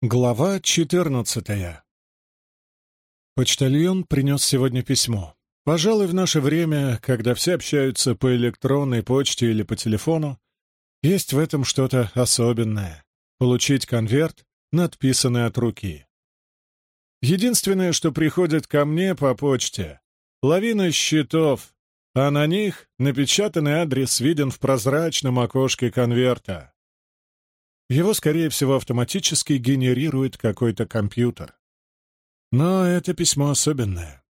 Глава четырнадцатая Почтальон принес сегодня письмо. Пожалуй, в наше время, когда все общаются по электронной почте или по телефону, есть в этом что-то особенное — получить конверт, надписанный от руки. Единственное, что приходит ко мне по почте — лавина счетов, а на них напечатанный адрес виден в прозрачном окошке конверта. Его, скорее всего, автоматически генерирует какой-то компьютер. Но это письмо особенное.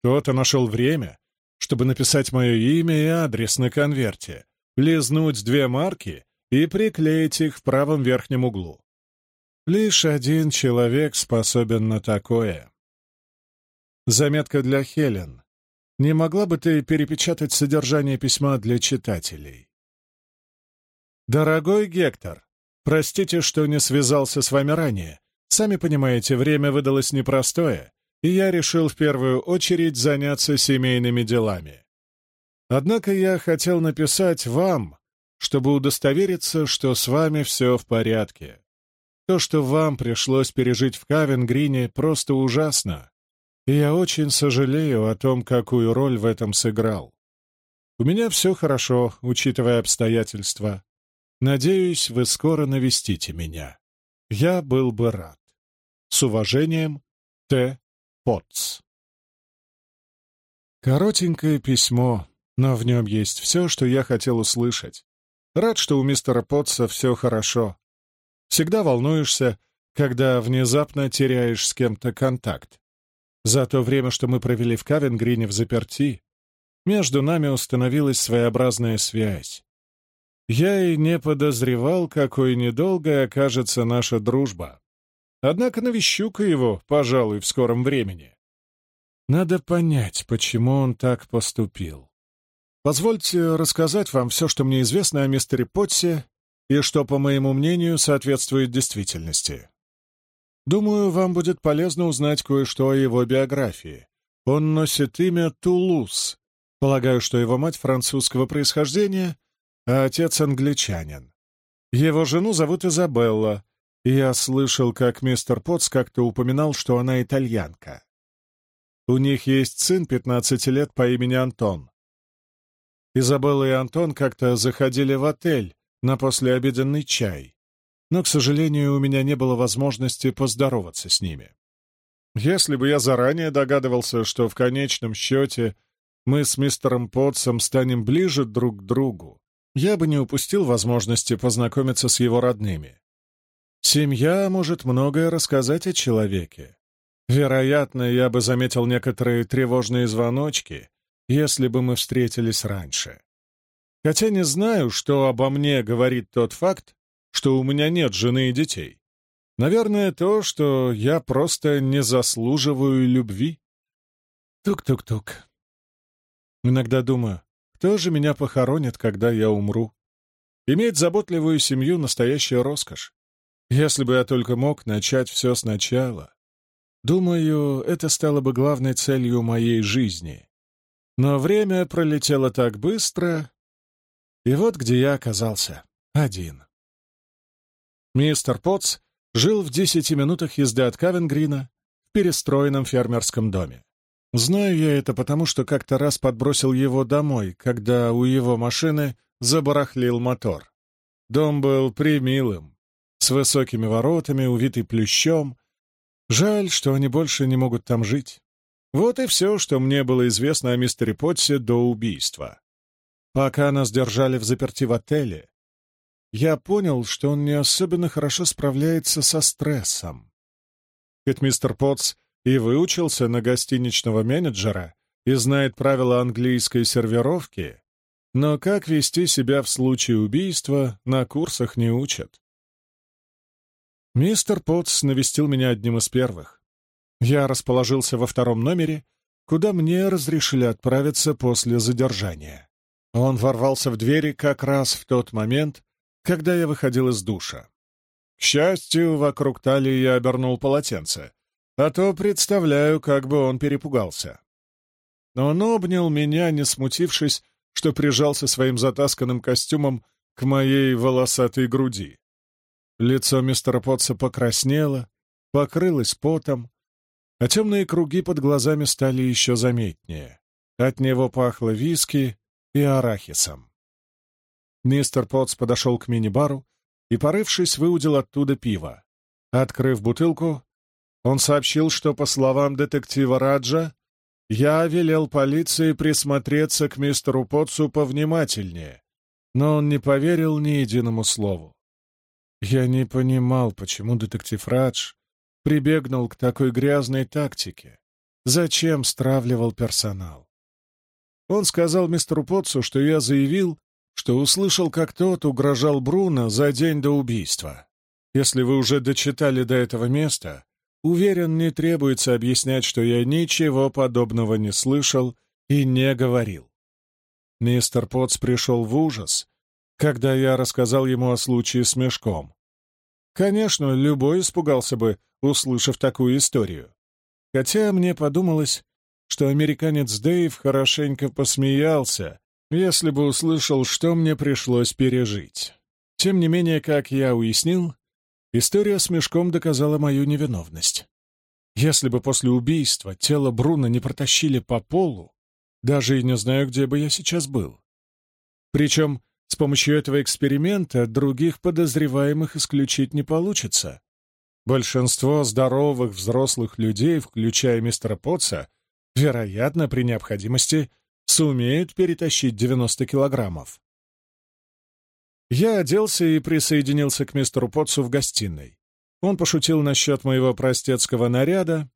Кто-то нашел время, чтобы написать мое имя и адрес на конверте, лизнуть две марки и приклеить их в правом верхнем углу. Лишь один человек способен на такое. Заметка для Хелен. Не могла бы ты перепечатать содержание письма для читателей? Дорогой Гектор, Простите, что не связался с вами ранее. Сами понимаете, время выдалось непростое, и я решил в первую очередь заняться семейными делами. Однако я хотел написать вам, чтобы удостовериться, что с вами все в порядке. То, что вам пришлось пережить в Кавенгрине, просто ужасно, и я очень сожалею о том, какую роль в этом сыграл. У меня все хорошо, учитывая обстоятельства. Надеюсь, вы скоро навестите меня. Я был бы рад. С уважением, Т. Потц. Коротенькое письмо, но в нем есть все, что я хотел услышать. Рад, что у мистера Потца все хорошо. Всегда волнуешься, когда внезапно теряешь с кем-то контакт. За то время, что мы провели в Кавенгрине в заперти, между нами установилась своеобразная связь. Я и не подозревал, какой недолгой окажется наша дружба. Однако навещу-ка его, пожалуй, в скором времени. Надо понять, почему он так поступил. Позвольте рассказать вам все, что мне известно о мистере Потсе и что, по моему мнению, соответствует действительности. Думаю, вам будет полезно узнать кое-что о его биографии. Он носит имя Тулус. Полагаю, что его мать французского происхождения а отец англичанин. Его жену зовут Изабелла, и я слышал, как мистер Потс как-то упоминал, что она итальянка. У них есть сын 15 лет по имени Антон. Изабелла и Антон как-то заходили в отель на послеобеденный чай, но, к сожалению, у меня не было возможности поздороваться с ними. Если бы я заранее догадывался, что в конечном счете мы с мистером Потсом станем ближе друг к другу, я бы не упустил возможности познакомиться с его родными. Семья может многое рассказать о человеке. Вероятно, я бы заметил некоторые тревожные звоночки, если бы мы встретились раньше. Хотя не знаю, что обо мне говорит тот факт, что у меня нет жены и детей. Наверное, то, что я просто не заслуживаю любви. Тук-тук-тук. Иногда думаю, кто же меня похоронит, когда я умру? Иметь заботливую семью — настоящая роскошь. Если бы я только мог начать все сначала. Думаю, это стало бы главной целью моей жизни. Но время пролетело так быстро, и вот где я оказался. Один. Мистер Потс жил в десяти минутах езды от Кавенгрина в перестроенном фермерском доме. Знаю я это потому, что как-то раз подбросил его домой, когда у его машины забарахлил мотор. Дом был примилым, с высокими воротами, увитый плющом. Жаль, что они больше не могут там жить. Вот и все, что мне было известно о мистере Потсе до убийства. Пока нас держали в заперти в отеле, я понял, что он не особенно хорошо справляется со стрессом. Ведь мистер Потс и выучился на гостиничного менеджера и знает правила английской сервировки, но как вести себя в случае убийства на курсах не учат. Мистер Потс навестил меня одним из первых. Я расположился во втором номере, куда мне разрешили отправиться после задержания. Он ворвался в двери как раз в тот момент, когда я выходил из душа. К счастью, вокруг талии я обернул полотенце, а то представляю, как бы он перепугался. Но он обнял меня, не смутившись, что прижался своим затасканным костюмом к моей волосатой груди. Лицо мистера Потса покраснело, покрылось потом, а темные круги под глазами стали еще заметнее. От него пахло виски и арахисом. Мистер Потс подошел к мини-бару и, порывшись, выудил оттуда пиво. Открыв бутылку, он сообщил, что, по словам детектива Раджа, я велел полиции присмотреться к мистеру Потсу повнимательнее, но он не поверил ни единому слову. Я не понимал, почему детектив Радж прибегнул к такой грязной тактике. Зачем стравливал персонал? Он сказал мистеру Потсу, что я заявил, что услышал, как тот угрожал Бруно за день до убийства. Если вы уже дочитали до этого места, уверен, не требуется объяснять, что я ничего подобного не слышал и не говорил. Мистер Потс пришел в ужас, когда я рассказал ему о случае с мешком. Конечно, любой испугался бы, услышав такую историю. Хотя мне подумалось, что американец Дэйв хорошенько посмеялся, если бы услышал, что мне пришлось пережить. Тем не менее, как я уяснил, история с мешком доказала мою невиновность. Если бы после убийства тело Бруно не протащили по полу, даже и не знаю, где бы я сейчас был. Причем с помощью этого эксперимента других подозреваемых исключить не получится. Большинство здоровых взрослых людей, включая мистера Потца, вероятно, при необходимости сумеют перетащить 90 килограммов. Я оделся и присоединился к мистеру Потцу в гостиной. Он пошутил насчет моего простецкого наряда.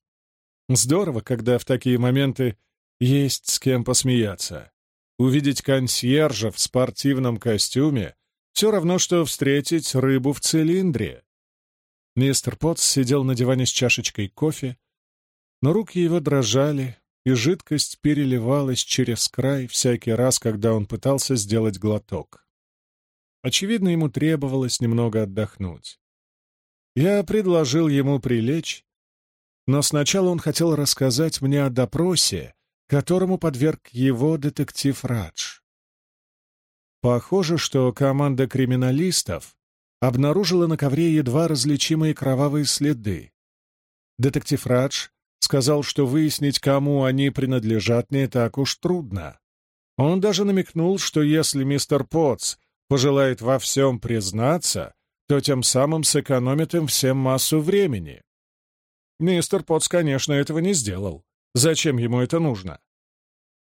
Здорово, когда в такие моменты есть с кем посмеяться. Увидеть консьержа в спортивном костюме — все равно, что встретить рыбу в цилиндре. Мистер Потс сидел на диване с чашечкой кофе, но руки его дрожали, и жидкость переливалась через край всякий раз, когда он пытался сделать глоток. Очевидно, ему требовалось немного отдохнуть. Я предложил ему прилечь, но сначала он хотел рассказать мне о допросе, которому подверг его детектив Радж. Похоже, что команда криминалистов обнаружила на ковре едва различимые кровавые следы. Детектив Радж сказал, что выяснить, кому они принадлежат, не так уж трудно. Он даже намекнул, что если мистер Потц пожелает во всем признаться, то тем самым сэкономит им всем массу времени. Мистер Потц, конечно, этого не сделал. Зачем ему это нужно?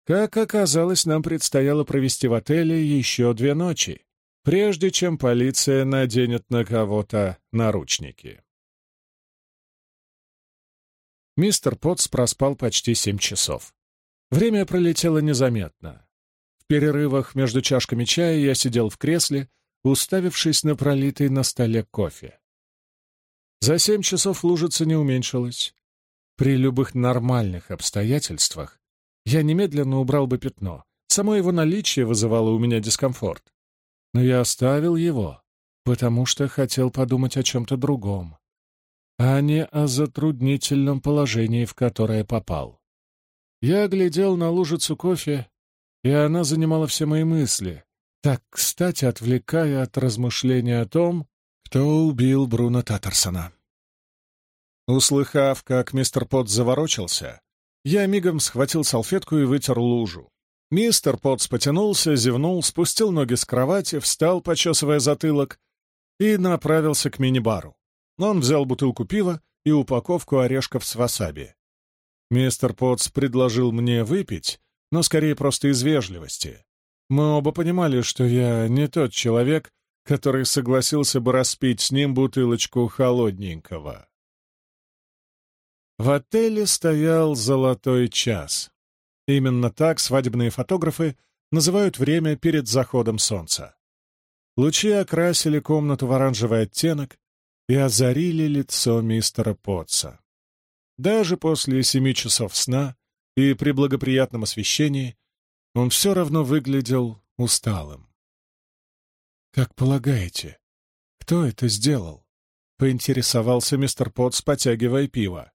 Как оказалось, нам предстояло провести в отеле еще две ночи, прежде чем полиция наденет на кого-то наручники. Мистер Потс проспал почти семь часов. Время пролетело незаметно. Перерывах между чашками чая я сидел в кресле, уставившись на пролитый на столе кофе. За семь часов лужица не уменьшилась. При любых нормальных обстоятельствах я немедленно убрал бы пятно. Само его наличие вызывало у меня дискомфорт. Но я оставил его, потому что хотел подумать о чем-то другом а не о затруднительном положении, в которое попал. Я глядел на лужицу кофе, и она занимала все мои мысли, так, кстати, отвлекая от размышления о том, кто убил Бруно Таттерсона. Услыхав, как мистер Потт заворочился, я мигом схватил салфетку и вытер лужу. Мистер Потс потянулся, зевнул, спустил ноги с кровати, встал, почесывая затылок, и направился к мини-бару. Он взял бутылку пива и упаковку орешков с васаби. Мистер Потс предложил мне выпить, но скорее просто из вежливости. Мы оба понимали, что я не тот человек, который согласился бы распить с ним бутылочку холодненького. В отеле стоял золотой час. Именно так свадебные фотографы называют время перед заходом солнца. Лучи окрасили комнату в оранжевый оттенок, и озарили лицо мистера Потца. Даже после семи часов сна и при благоприятном освещении он все равно выглядел усталым. «Как полагаете, кто это сделал?» — поинтересовался мистер Потц, потягивая пиво.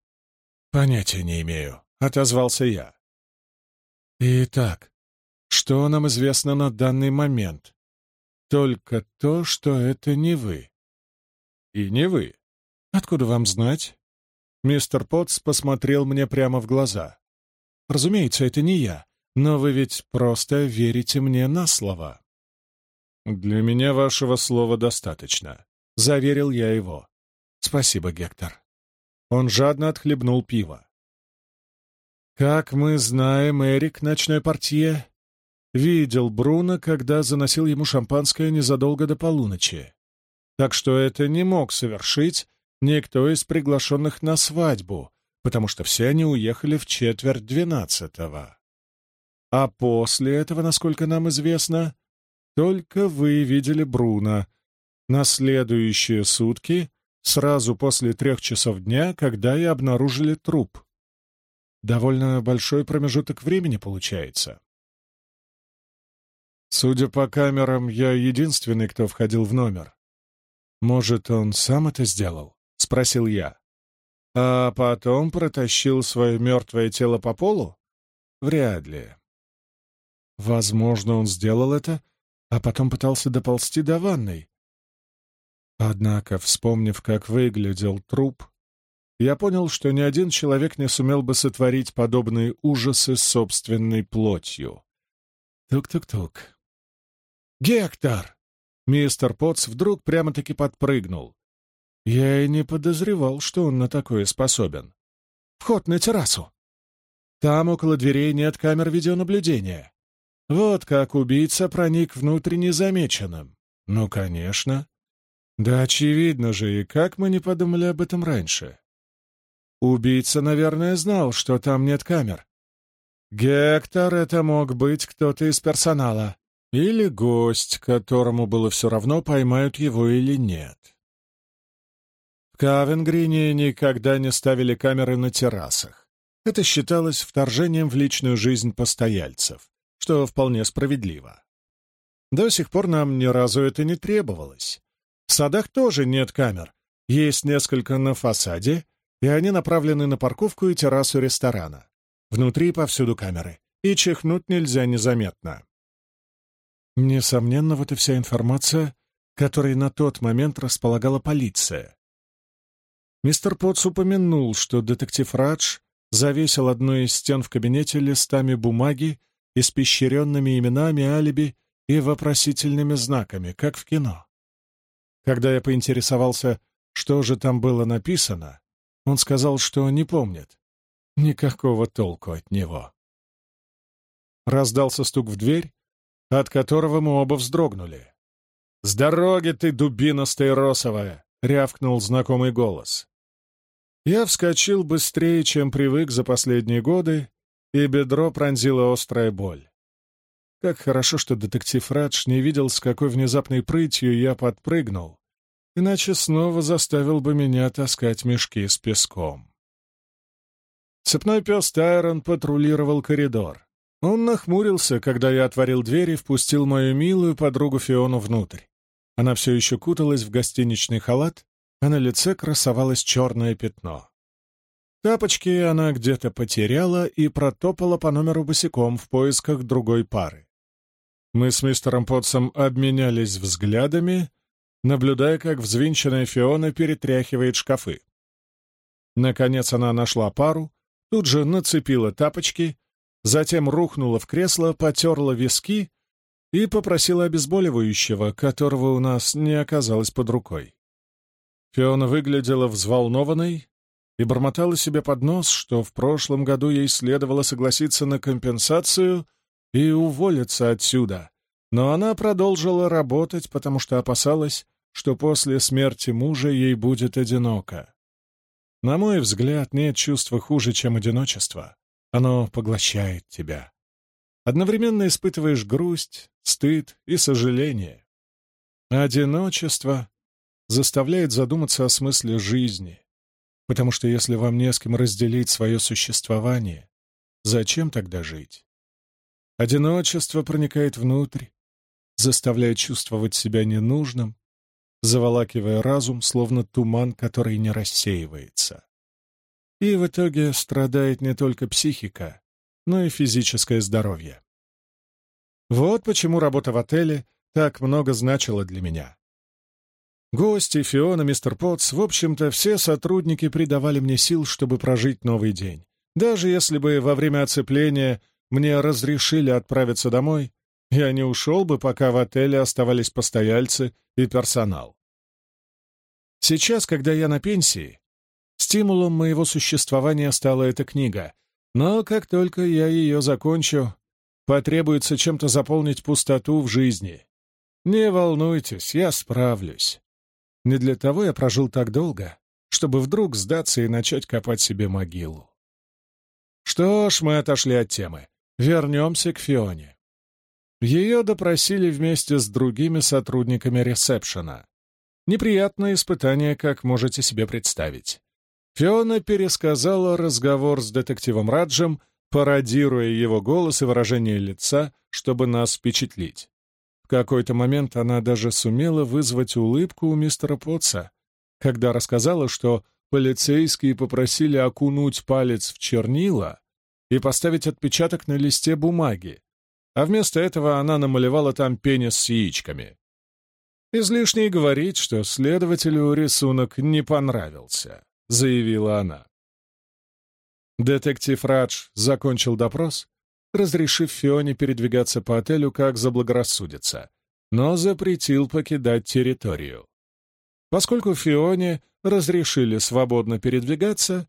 «Понятия не имею», — отозвался я. «Итак, что нам известно на данный момент? Только то, что это не вы. И не вы. Откуда вам знать? Мистер Потс посмотрел мне прямо в глаза. Разумеется, это не я, но вы ведь просто верите мне на слово. Для меня вашего слова достаточно, заверил я его. Спасибо, Гектор. Он жадно отхлебнул пиво. Как мы знаем, Эрик, ночной портье, видел Бруно, когда заносил ему шампанское незадолго до полуночи. Так что это не мог совершить никто из приглашенных на свадьбу, потому что все они уехали в четверть двенадцатого. А после этого, насколько нам известно, только вы видели Бруно на следующие сутки, сразу после трех часов дня, когда и обнаружили труп. Довольно большой промежуток времени получается. Судя по камерам, я единственный, кто входил в номер. Может, он сам это сделал? — спросил я. А потом протащил свое мертвое тело по полу? Вряд ли. Возможно, он сделал это, а потом пытался доползти до ванной. Однако, вспомнив, как выглядел труп, я понял, что ни один человек не сумел бы сотворить подобные ужасы собственной плотью. Тук-тук-тук. «Гектор!» Мистер Потс вдруг прямо-таки подпрыгнул. Я и не подозревал, что он на такое способен. Вход на террасу. Там около дверей нет камер видеонаблюдения. Вот как убийца проник внутрь незамеченным. Ну, конечно. Да очевидно же, и как мы не подумали об этом раньше. Убийца, наверное, знал, что там нет камер. Гектор — это мог быть кто-то из персонала. Или гость, которому было все равно, поймают его или нет. В Кавенгрине никогда не ставили камеры на террасах. Это считалось вторжением в личную жизнь постояльцев, что вполне справедливо. До сих пор нам ни разу это не требовалось. В садах тоже нет камер, есть несколько на фасаде, и они направлены на парковку и террасу ресторана. Внутри повсюду камеры, и чихнуть нельзя незаметно. Несомненно, вот и вся информация, которой на тот момент располагала полиция. Мистер Потс упомянул, что детектив Радж завесил одну из стен в кабинете листами бумаги, испещренными именами, алиби и вопросительными знаками, как в кино. Когда я поинтересовался, что же там было написано, он сказал, что не помнит. Никакого толку от него. Раздался стук в дверь, от которого мы оба вздрогнули. «С дороги ты, дубина стаиросовая!» — рявкнул знакомый голос. Я вскочил быстрее, чем привык за последние годы, и бедро пронзила острая боль. Как хорошо, что детектив Радж не видел, с какой внезапной прытью я подпрыгнул, иначе снова заставил бы меня таскать мешки с песком. Цепной пес Тайрон патрулировал коридор. Он нахмурился, когда я отворил дверь и впустил мою милую подругу Фиону внутрь. Она все еще куталась в гостиничный халат, а на лице красовалось черное пятно. Тапочки она где-то потеряла и протопала по номеру босиком в поисках другой пары. Мы с мистером Потсом обменялись взглядами, наблюдая, как взвинченная Фиона перетряхивает шкафы. Наконец она нашла пару, тут же нацепила тапочки, затем рухнула в кресло, потерла виски и попросила обезболивающего, которого у нас не оказалось под рукой. Фиона выглядела взволнованной и бормотала себе под нос, что в прошлом году ей следовало согласиться на компенсацию и уволиться отсюда. Но она продолжила работать, потому что опасалась, что после смерти мужа ей будет одиноко. На мой взгляд, нет чувства хуже, чем одиночество. Оно поглощает тебя. Одновременно испытываешь грусть, стыд и сожаление. Одиночество заставляет задуматься о смысле жизни, потому что если вам не с кем разделить свое существование, зачем тогда жить? Одиночество проникает внутрь, заставляет чувствовать себя ненужным, заволакивая разум, словно туман, который не рассеивается. И в итоге страдает не только психика, но и физическое здоровье. Вот почему работа в отеле так много значила для меня. Гости, Фиона, мистер Потс, в общем-то, все сотрудники придавали мне сил, чтобы прожить новый день. Даже если бы во время оцепления мне разрешили отправиться домой, я не ушел бы, пока в отеле оставались постояльцы и персонал. Сейчас, когда я на пенсии, стимулом моего существования стала эта книга, но как только я ее закончу, потребуется чем-то заполнить пустоту в жизни. Не волнуйтесь, я справлюсь. Не для того я прожил так долго, чтобы вдруг сдаться и начать копать себе могилу. Что ж, мы отошли от темы. Вернемся к Фионе. Ее допросили вместе с другими сотрудниками ресепшена. Неприятное испытание, как можете себе представить. Фиона пересказала разговор с детективом Раджем, пародируя его голос и выражение лица, чтобы нас впечатлить. Какой-то момент она даже сумела вызвать улыбку у мистера Потца, когда рассказала, что полицейские попросили окунуть палец в чернила и поставить отпечаток на листе бумаги, а вместо этого она намалевала там пенис с яичками. «Излишне говорить, что следователю рисунок не понравился», — заявила она. Детектив Радж закончил допрос разрешив Фионе передвигаться по отелю как заблагорассудится, но запретил покидать территорию. Поскольку Фионе разрешили свободно передвигаться,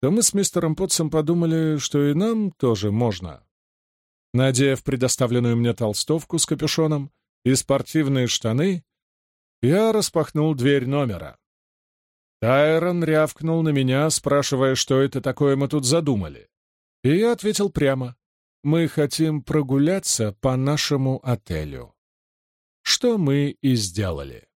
то мы с мистером Потсом подумали, что и нам тоже можно. Надев предоставленную мне толстовку с капюшоном и спортивные штаны, я распахнул дверь номера. Тайрон рявкнул на меня, спрашивая, что это такое мы тут задумали. И я ответил прямо. Мы хотим прогуляться по нашему отелю. Что мы и сделали.